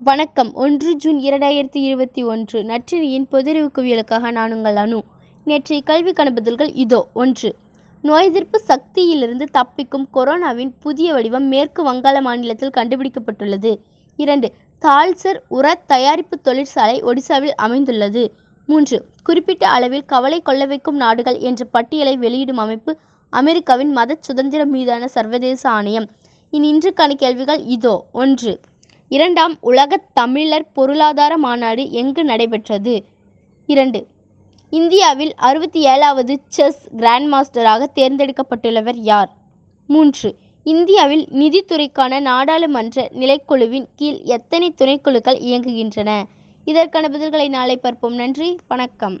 வணக்கம். ஒன்று ஜூன் இரண்டாயிரத்தி இருபத்தி ஒன்று நற்றினியின் பொதிரிவு குவியலுக்காக நான் உங்கள் அனு. நேற்றைய கல்வி கணபதில்கள் இதோ ஒன்று. நோய் எதிர்ப்பு சக்தியிலிருந்து தப்பிக்கும் கொரோனாவின் புதிய வடிவம் மேற்கு வங்காள மாநிலத்தில் கண்டுபிடிக்கப்பட்டுள்ளது. இரண்டு தால்சர் உர தயாரிப்பு தொழிற்சாலை ஒடிசாவில் அமைந்துள்ளது. மூன்று குறிப்பிட்ட அளவில் கவலை கொள்ள வைக்கும் நாடுகள் என்ற பட்டியலை வெளியிடும் அமைப்பு அமெரிக்காவின் மத சுதந்திரம் மீதான சர்வதேச ஆணையம். இனி இன்றுக்கான கேள்விகள் இதோ ஒன்று. இரண்டாம் உலக தமிழர் பொருளாதார மாநாடு எங்கு நடைபெற்றது? இரண்டு. இந்தியாவில் அறுபத்தி ஏழாவது செஸ் கிராண்ட் மாஸ்டராக தேர்ந்தெடுக்கப்பட்டுள்ளவர் யார்? மூன்று. இந்தியாவில் நிதித்துறைக்கான நாடாளுமன்ற நிலைக்குழுவின் கீழ் எத்தனை துணைக்குழுக்கள் இயங்குகின்றன? இதற்கான பதில்களை நாளை பார்ப்போம். நன்றி. வணக்கம்.